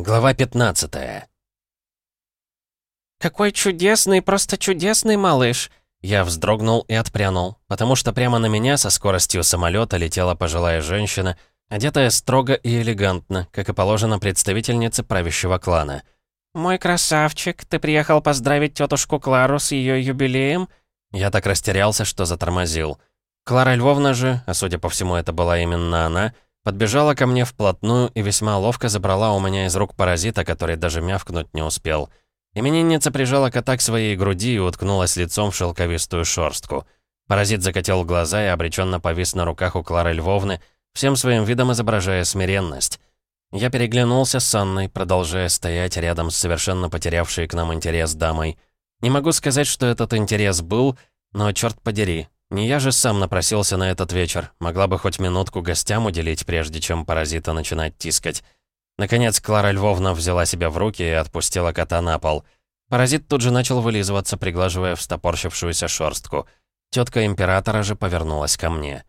Глава 15 «Какой чудесный, просто чудесный малыш!» Я вздрогнул и отпрянул, потому что прямо на меня со скоростью самолета летела пожилая женщина, одетая строго и элегантно, как и положено представительнице правящего клана. «Мой красавчик, ты приехал поздравить тетушку Клару с ее юбилеем?» Я так растерялся, что затормозил. Клара Львовна же, а судя по всему это была именно она, — Подбежала ко мне вплотную и весьма ловко забрала у меня из рук паразита, который даже мявкнуть не успел. Именинница прижала кота к своей груди и уткнулась лицом в шелковистую шорстку. Паразит закатил глаза и обреченно повис на руках у Клары Львовны, всем своим видом изображая смиренность. Я переглянулся с Анной, продолжая стоять рядом с совершенно потерявшей к нам интерес дамой. Не могу сказать, что этот интерес был, но, черт подери, не я же сам напросился на этот вечер. Могла бы хоть минутку гостям уделить, прежде чем паразита начинать тискать. Наконец, Клара Львовна взяла себя в руки и отпустила кота на пол. Паразит тут же начал вылизываться, приглаживая встопорщившуюся шорстку. Тетка императора же повернулась ко мне.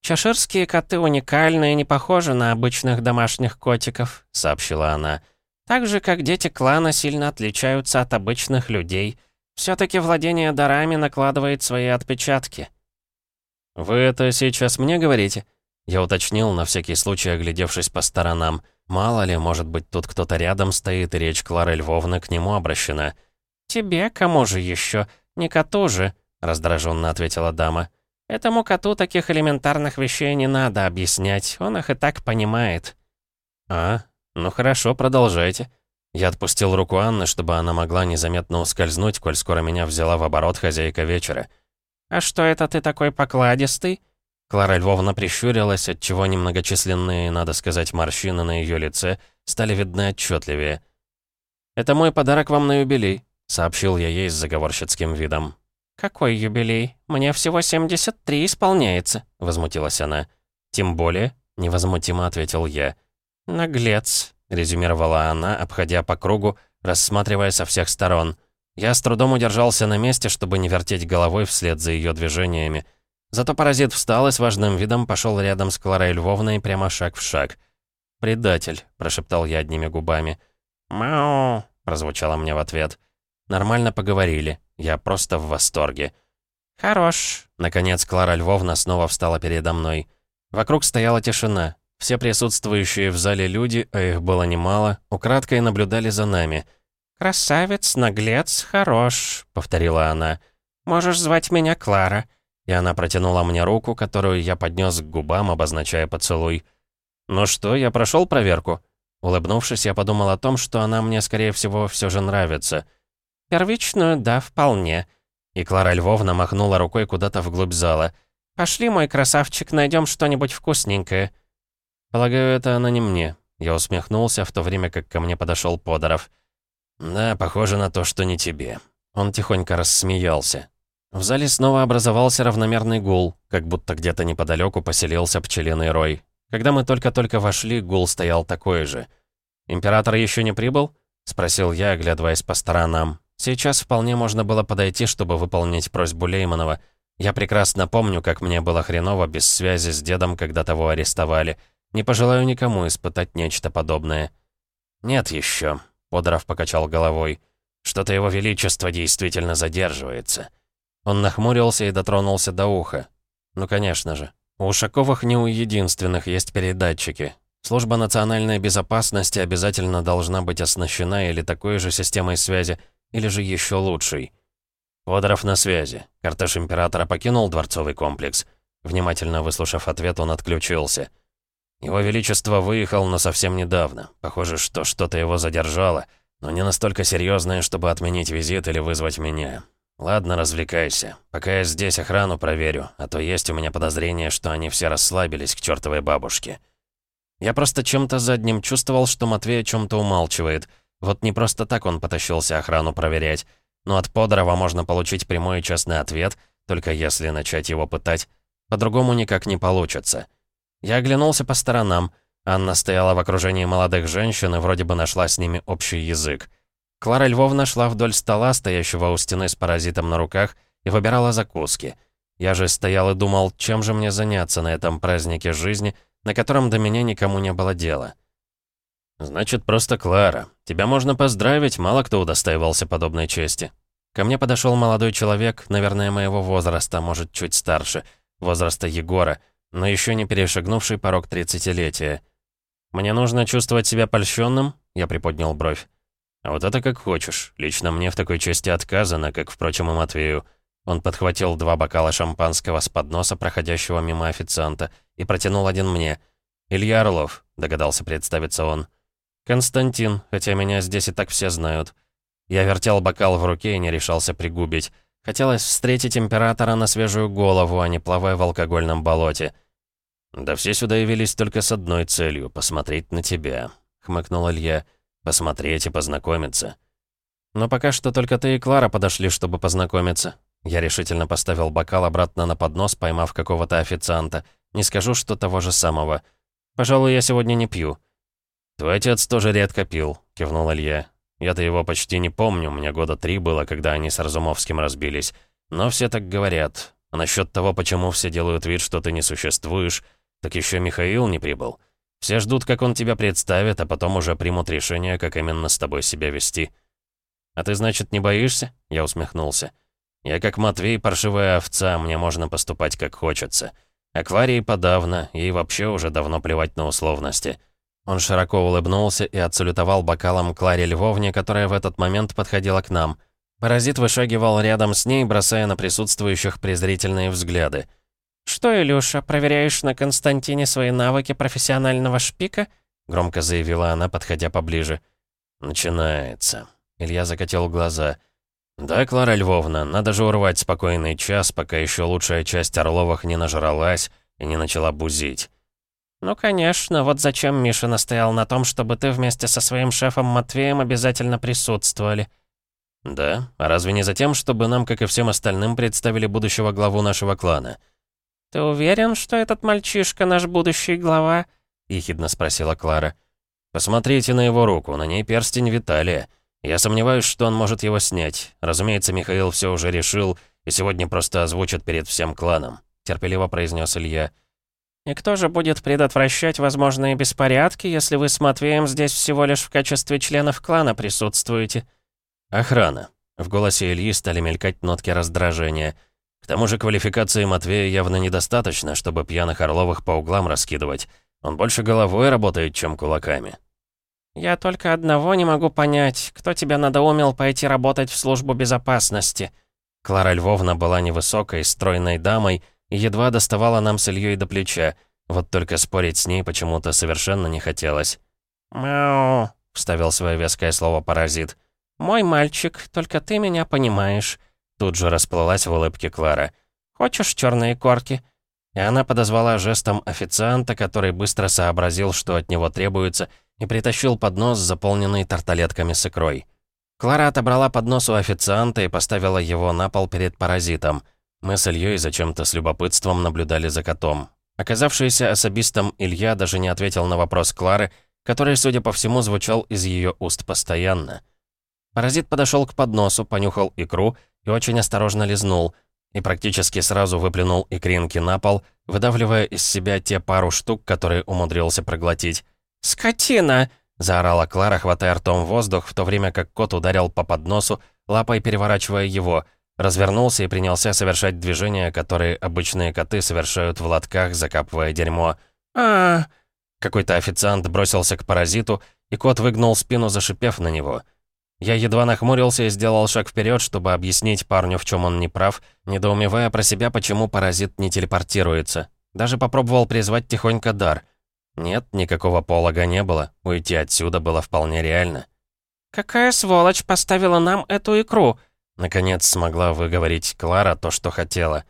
«Чаширские коты уникальны и не похожи на обычных домашних котиков», — сообщила она. «Так же, как дети клана сильно отличаются от обычных людей». Все-таки владение дарами накладывает свои отпечатки. «Вы это сейчас мне говорите?» Я уточнил, на всякий случай оглядевшись по сторонам. Мало ли, может быть, тут кто-то рядом стоит, и речь Клары Львовны к нему обращена. «Тебе кому же еще? Не коту же», — раздраженно ответила дама. «Этому коту таких элементарных вещей не надо объяснять, он их и так понимает». «А, ну хорошо, продолжайте». Я отпустил руку Анны, чтобы она могла незаметно ускользнуть, коль скоро меня взяла в оборот хозяйка вечера. «А что это ты такой покладистый?» Клара Львовна прищурилась, отчего немногочисленные, надо сказать, морщины на ее лице стали видны отчетливее. «Это мой подарок вам на юбилей», — сообщил я ей с заговорщицким видом. «Какой юбилей? Мне всего 73 исполняется», — возмутилась она. «Тем более», — невозмутимо ответил я. «Наглец», резюмировала она, обходя по кругу, рассматривая со всех сторон. Я с трудом удержался на месте, чтобы не вертеть головой вслед за ее движениями. Зато паразит встал и с важным видом пошел рядом с Кларой Львовной прямо шаг в шаг. «Предатель», — прошептал я одними губами. «Мяу», — прозвучало мне в ответ. «Нормально поговорили. Я просто в восторге». «Хорош». Наконец Клара Львовна снова встала передо мной. Вокруг стояла тишина. Все присутствующие в зале люди, а их было немало, украдкой наблюдали за нами. «Красавец, наглец, хорош», — повторила она. «Можешь звать меня Клара». И она протянула мне руку, которую я поднес к губам, обозначая поцелуй. «Ну что, я прошел проверку?» Улыбнувшись, я подумал о том, что она мне, скорее всего, все же нравится. «Первичную, да, вполне». И Клара Львовна махнула рукой куда-то вглубь зала. «Пошли, мой красавчик, найдем что-нибудь вкусненькое». Полагаю, это она не мне. Я усмехнулся, в то время как ко мне подошел Подоров. «Да, похоже на то, что не тебе». Он тихонько рассмеялся. В зале снова образовался равномерный гул, как будто где-то неподалеку поселился пчелиный рой. Когда мы только-только вошли, гул стоял такой же. «Император еще не прибыл?» — спросил я, оглядываясь по сторонам. Сейчас вполне можно было подойти, чтобы выполнить просьбу Лейманова. Я прекрасно помню, как мне было хреново без связи с дедом, когда того арестовали — не пожелаю никому испытать нечто подобное. Нет еще, Подоров покачал головой. Что-то его величество действительно задерживается. Он нахмурился и дотронулся до уха. Ну, конечно же. У Ушаковых не у единственных есть передатчики. Служба национальной безопасности обязательно должна быть оснащена или такой же системой связи, или же еще лучшей. Водоров на связи. Кортеж императора покинул дворцовый комплекс. Внимательно выслушав ответ, он отключился. Его Величество выехал, но совсем недавно. Похоже, что что-то его задержало, но не настолько серьезное, чтобы отменить визит или вызвать меня. Ладно, развлекайся. Пока я здесь охрану проверю, а то есть у меня подозрение, что они все расслабились к чертовой бабушке. Я просто чем-то задним чувствовал, что Матвей о чем-то умалчивает. Вот не просто так он потащился охрану проверять. Но от Подорова можно получить прямой и честный ответ, только если начать его пытать. По-другому никак не получится. Я оглянулся по сторонам. Анна стояла в окружении молодых женщин и вроде бы нашла с ними общий язык. Клара Львовна шла вдоль стола, стоящего у стены с паразитом на руках, и выбирала закуски. Я же стоял и думал, чем же мне заняться на этом празднике жизни, на котором до меня никому не было дела. «Значит, просто Клара. Тебя можно поздравить, мало кто удостаивался подобной чести». Ко мне подошел молодой человек, наверное, моего возраста, может, чуть старше, возраста Егора, но еще не перешагнувший порог тридцатилетия. «Мне нужно чувствовать себя польщенным?» Я приподнял бровь. «А вот это как хочешь. Лично мне в такой чести отказано, как, впрочем, и Матвею». Он подхватил два бокала шампанского с подноса, проходящего мимо официанта, и протянул один мне. «Илья Орлов», — догадался представиться он. «Константин, хотя меня здесь и так все знают». Я вертел бокал в руке и не решался пригубить. Хотелось встретить императора на свежую голову, а не плавая в алкогольном болоте. «Да все сюда явились только с одной целью — посмотреть на тебя», — хмыкнул Илья. «Посмотреть и познакомиться». «Но пока что только ты и Клара подошли, чтобы познакомиться». Я решительно поставил бокал обратно на поднос, поймав какого-то официанта. Не скажу, что того же самого. «Пожалуй, я сегодня не пью». «Твой отец тоже редко пил», — кивнул Илья. «Я-то его почти не помню, мне года три было, когда они с Разумовским разбились. Но все так говорят. А насчет того, почему все делают вид, что ты не существуешь, так еще Михаил не прибыл. Все ждут, как он тебя представит, а потом уже примут решение, как именно с тобой себя вести». «А ты, значит, не боишься?» — я усмехнулся. «Я как Матвей, паршивая овца, мне можно поступать как хочется. Акварии подавно, ей вообще уже давно плевать на условности». Он широко улыбнулся и отсалютовал бокалом Кларе Львовне, которая в этот момент подходила к нам. Паразит вышагивал рядом с ней, бросая на присутствующих презрительные взгляды. «Что, Илюша, проверяешь на Константине свои навыки профессионального шпика?» Громко заявила она, подходя поближе. «Начинается». Илья закатил глаза. «Да, Клара Львовна, надо же урвать спокойный час, пока еще лучшая часть Орловых не нажралась и не начала бузить». «Ну, конечно, вот зачем Миша настоял на том, чтобы ты вместе со своим шефом Матвеем обязательно присутствовали». «Да? А разве не за тем, чтобы нам, как и всем остальным, представили будущего главу нашего клана?» «Ты уверен, что этот мальчишка наш будущий глава?» — ехидно спросила Клара. «Посмотрите на его руку, на ней перстень Виталия. Я сомневаюсь, что он может его снять. Разумеется, Михаил все уже решил и сегодня просто озвучит перед всем кланом», — терпеливо произнес Илья. «И кто же будет предотвращать возможные беспорядки, если вы с Матвеем здесь всего лишь в качестве членов клана присутствуете?» «Охрана». В голосе Ильи стали мелькать нотки раздражения. К тому же квалификации Матвея явно недостаточно, чтобы пьяных Орловых по углам раскидывать. Он больше головой работает, чем кулаками. «Я только одного не могу понять, кто тебя надоумил пойти работать в службу безопасности?» Клара Львовна была невысокой, стройной дамой, и едва доставала нам с Ильей до плеча. Вот только спорить с ней почему-то совершенно не хотелось. «Мяу», — вставил свое веское слово паразит. «Мой мальчик, только ты меня понимаешь». Тут же расплылась в улыбке Клара. «Хочешь черные корки?» И она подозвала жестом официанта, который быстро сообразил, что от него требуется, и притащил поднос, заполненный тарталетками с икрой. Клара отобрала поднос у официанта и поставила его на пол перед паразитом — мы с Ильей зачем-то с любопытством наблюдали за котом. Оказавшийся особистом Илья даже не ответил на вопрос Клары, который, судя по всему, звучал из ее уст постоянно. Паразит подошел к подносу, понюхал икру и очень осторожно лизнул, и практически сразу выплюнул икринки на пол, выдавливая из себя те пару штук, которые умудрился проглотить. «Скотина!» — заорала Клара, хватая ртом воздух, в то время как кот ударил по подносу, лапой переворачивая его — Развернулся и принялся совершать движения, которые обычные коты совершают в лотках, закапывая дерьмо. а Какой-то официант бросился к паразиту, и кот выгнул спину, зашипев на него. Я едва нахмурился и сделал шаг вперед, чтобы объяснить парню, в чем он не прав, недоумевая про себя, почему паразит не телепортируется. Даже попробовал призвать тихонько дар. Нет, никакого полога не было, уйти отсюда было вполне реально. «Какая сволочь поставила нам эту икру?» Наконец смогла выговорить Клара то, что хотела.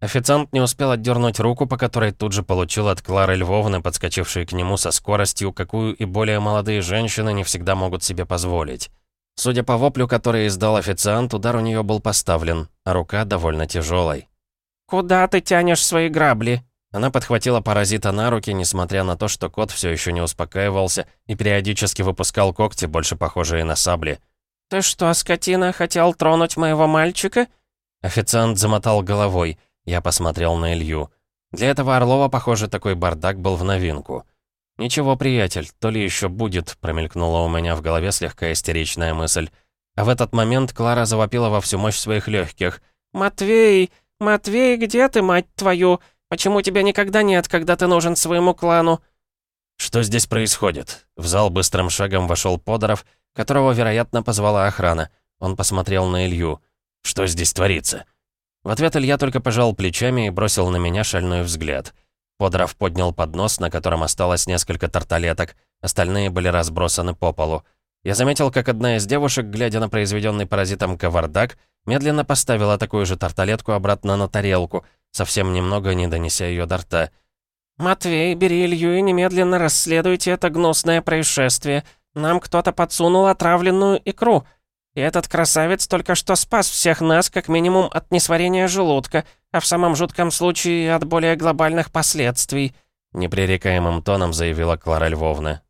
Официант не успел отдернуть руку, по которой тут же получил от Клары Львовны, подскочившей к нему со скоростью, какую и более молодые женщины не всегда могут себе позволить. Судя по воплю, который издал официант, удар у нее был поставлен, а рука довольно тяжелой. «Куда ты тянешь свои грабли?» Она подхватила паразита на руки, несмотря на то, что кот все еще не успокаивался и периодически выпускал когти, больше похожие на сабли. «Ты что, скотина, хотел тронуть моего мальчика?» Официант замотал головой. Я посмотрел на Илью. Для этого Орлова, похоже, такой бардак был в новинку. «Ничего, приятель, то ли еще будет», — промелькнула у меня в голове слегка истеричная мысль. А в этот момент Клара завопила во всю мощь своих легких. «Матвей! Матвей, где ты, мать твою? Почему тебя никогда нет, когда ты нужен своему клану?» «Что здесь происходит?» В зал быстрым шагом вошел Подоров, которого, вероятно, позвала охрана. Он посмотрел на Илью. «Что здесь творится?» В ответ Илья только пожал плечами и бросил на меня шальной взгляд. Подоров поднял поднос, на котором осталось несколько тарталеток, остальные были разбросаны по полу. Я заметил, как одна из девушек, глядя на произведенный паразитом кавардак, медленно поставила такую же тарталетку обратно на тарелку, совсем немного не донеся ее до рта. «Матвей, бери Илью и немедленно расследуйте это гнусное происшествие. Нам кто-то подсунул отравленную икру. И этот красавец только что спас всех нас, как минимум, от несварения желудка, а в самом жутком случае от более глобальных последствий», непререкаемым тоном заявила Клара Львовна.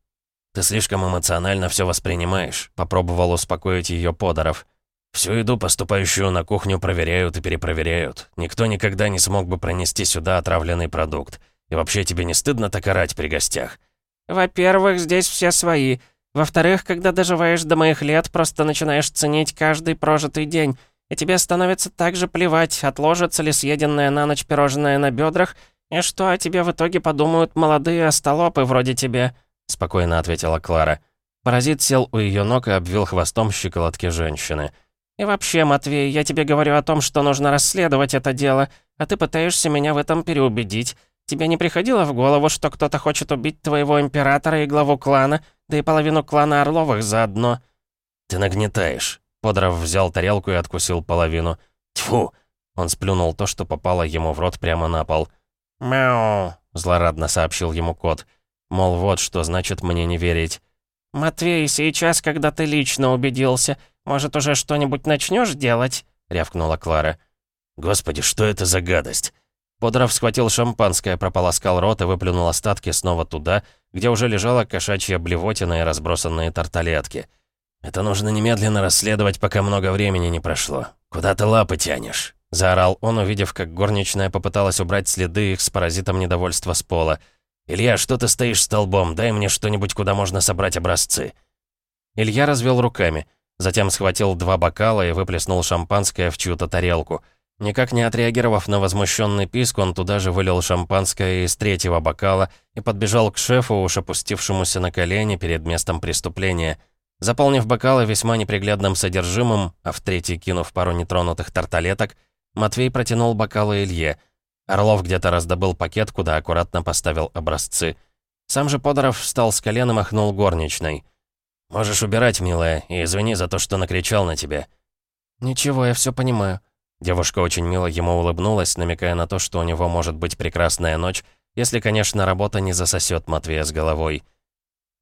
«Ты слишком эмоционально все воспринимаешь», — попробовал успокоить ее Подоров. «Всю еду, поступающую на кухню, проверяют и перепроверяют. Никто никогда не смог бы пронести сюда отравленный продукт. И вообще тебе не стыдно так орать при гостях?» «Во-первых, здесь все свои. Во-вторых, когда доживаешь до моих лет, просто начинаешь ценить каждый прожитый день, и тебе становится так же плевать, отложится ли съеденное на ночь пирожное на бедрах, и что о тебе в итоге подумают молодые остолопы вроде тебя», — спокойно ответила Клара. Паразит сел у ее ног и обвил хвостом щиколотки женщины. «И вообще, Матвей, я тебе говорю о том, что нужно расследовать это дело, а ты пытаешься меня в этом переубедить. Тебе не приходило в голову, что кто-то хочет убить твоего императора и главу клана, да и половину клана Орловых заодно». «Ты нагнетаешь». Подров взял тарелку и откусил половину. «Тьфу!» Он сплюнул то, что попало ему в рот прямо на пол. «Мяу!» — злорадно сообщил ему кот. Мол, вот что значит мне не верить. «Матвей, сейчас, когда ты лично убедился, может, уже что-нибудь начнешь делать?» — рявкнула Клара. «Господи, что это за гадость?» Подоров схватил шампанское, прополоскал рот и выплюнул остатки снова туда, где уже лежала кошачья блевотина и разбросанные тарталетки. «Это нужно немедленно расследовать, пока много времени не прошло. Куда ты лапы тянешь?» Заорал он, увидев, как горничная попыталась убрать следы их с паразитом недовольства с пола. «Илья, что ты стоишь столбом? Дай мне что-нибудь, куда можно собрать образцы». Илья развел руками, затем схватил два бокала и выплеснул шампанское в чью-то тарелку — Никак не отреагировав на возмущенный писк, он туда же вылил шампанское из третьего бокала и подбежал к шефу, уж опустившемуся на колени перед местом преступления. Заполнив бокалы весьма неприглядным содержимым, а в третий кинув пару нетронутых тарталеток, Матвей протянул бокалы Илье. Орлов где-то раздобыл пакет, куда аккуратно поставил образцы. Сам же Подоров встал с колен и махнул горничной. «Можешь убирать, милая, и извини за то, что накричал на тебя». «Ничего, я все понимаю», Девушка очень мило ему улыбнулась, намекая на то, что у него может быть прекрасная ночь, если, конечно, работа не засосет Матвея с головой.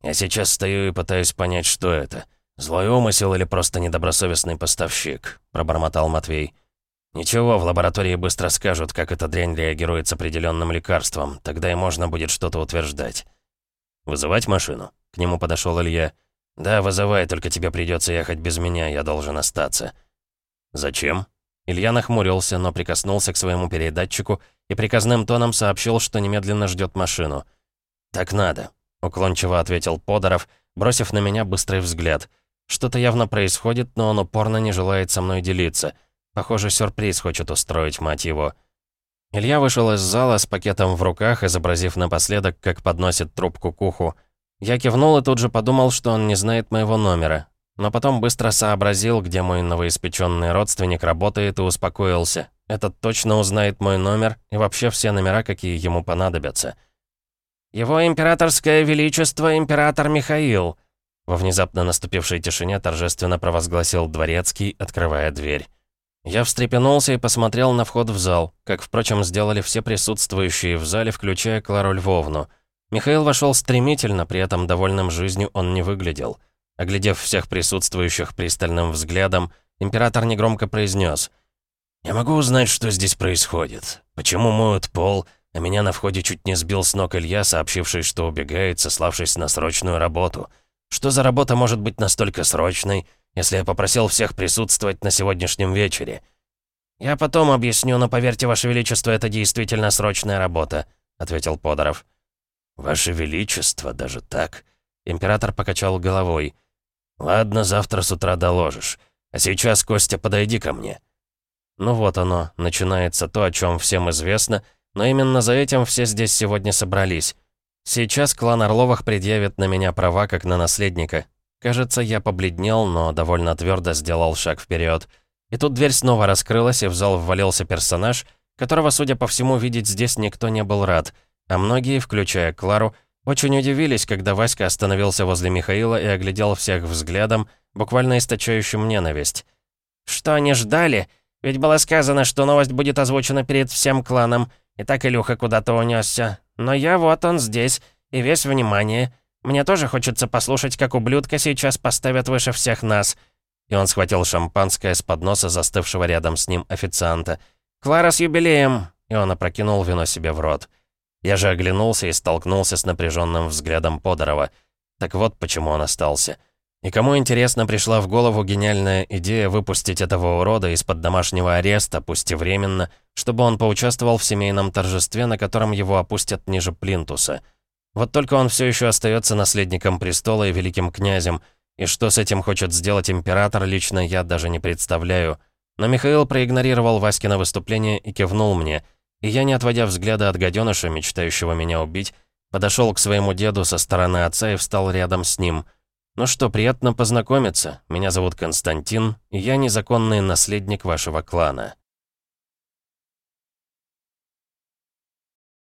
«Я сейчас стою и пытаюсь понять, что это. Злой умысел или просто недобросовестный поставщик?» — пробормотал Матвей. «Ничего, в лаборатории быстро скажут, как эта дрянь реагирует с определенным лекарством. Тогда и можно будет что-то утверждать». «Вызывать машину?» — к нему подошел Илья. «Да, вызывай, только тебе придется ехать без меня, я должен остаться». «Зачем?» Илья нахмурился, но прикоснулся к своему передатчику и приказным тоном сообщил, что немедленно ждет машину. «Так надо», — уклончиво ответил Подоров, бросив на меня быстрый взгляд. «Что-то явно происходит, но он упорно не желает со мной делиться. Похоже, сюрприз хочет устроить, мать его». Илья вышел из зала с пакетом в руках, изобразив напоследок, как подносит трубку к уху. Я кивнул и тут же подумал, что он не знает моего номера но потом быстро сообразил, где мой новоиспеченный родственник работает и успокоился. Этот точно узнает мой номер и вообще все номера, какие ему понадобятся. «Его императорское величество, император Михаил!» Во внезапно наступившей тишине торжественно провозгласил дворецкий, открывая дверь. Я встрепенулся и посмотрел на вход в зал, как, впрочем, сделали все присутствующие в зале, включая Клару Львовну. Михаил вошел стремительно, при этом довольным жизнью он не выглядел. Оглядев всех присутствующих пристальным взглядом, император негромко произнес. «Я могу узнать, что здесь происходит. Почему моют пол, а меня на входе чуть не сбил с ног Илья, сообщивший, что убегает, сославшись на срочную работу. Что за работа может быть настолько срочной, если я попросил всех присутствовать на сегодняшнем вечере?» «Я потом объясню, но поверьте, Ваше Величество, это действительно срочная работа», — ответил Подоров. «Ваше Величество, даже так?» Император покачал головой. «Ладно, завтра с утра доложишь. А сейчас, Костя, подойди ко мне». Ну вот оно, начинается то, о чем всем известно, но именно за этим все здесь сегодня собрались. Сейчас клан Орловых предъявит на меня права, как на наследника. Кажется, я побледнел, но довольно твердо сделал шаг вперед. И тут дверь снова раскрылась, и в зал ввалился персонаж, которого, судя по всему, видеть здесь никто не был рад, а многие, включая Клару, очень удивились, когда Васька остановился возле Михаила и оглядел всех взглядом, буквально источающим ненависть. «Что они ждали? Ведь было сказано, что новость будет озвучена перед всем кланом, и так Илюха куда-то унесся. Но я вот он здесь, и весь внимание. Мне тоже хочется послушать, как ублюдка сейчас поставят выше всех нас». И он схватил шампанское с подноса застывшего рядом с ним официанта. «Клара с юбилеем!» И он опрокинул вино себе в рот. Я же оглянулся и столкнулся с напряженным взглядом Подорова. Так вот почему он остался. И кому интересно пришла в голову гениальная идея выпустить этого урода из-под домашнего ареста, пусть и временно, чтобы он поучаствовал в семейном торжестве, на котором его опустят ниже плинтуса. Вот только он все еще остается наследником престола и великим князем, и что с этим хочет сделать император, лично я даже не представляю. Но Михаил проигнорировал Васькино выступление и кивнул мне — и я, не отводя взгляда от гаденыша, мечтающего меня убить, подошел к своему деду со стороны отца и встал рядом с ним. «Ну что, приятно познакомиться. Меня зовут Константин, и я незаконный наследник вашего клана».